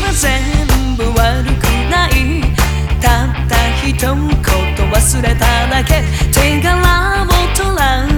は全部悪くない。たった一言忘れただけ。手柄を取らん。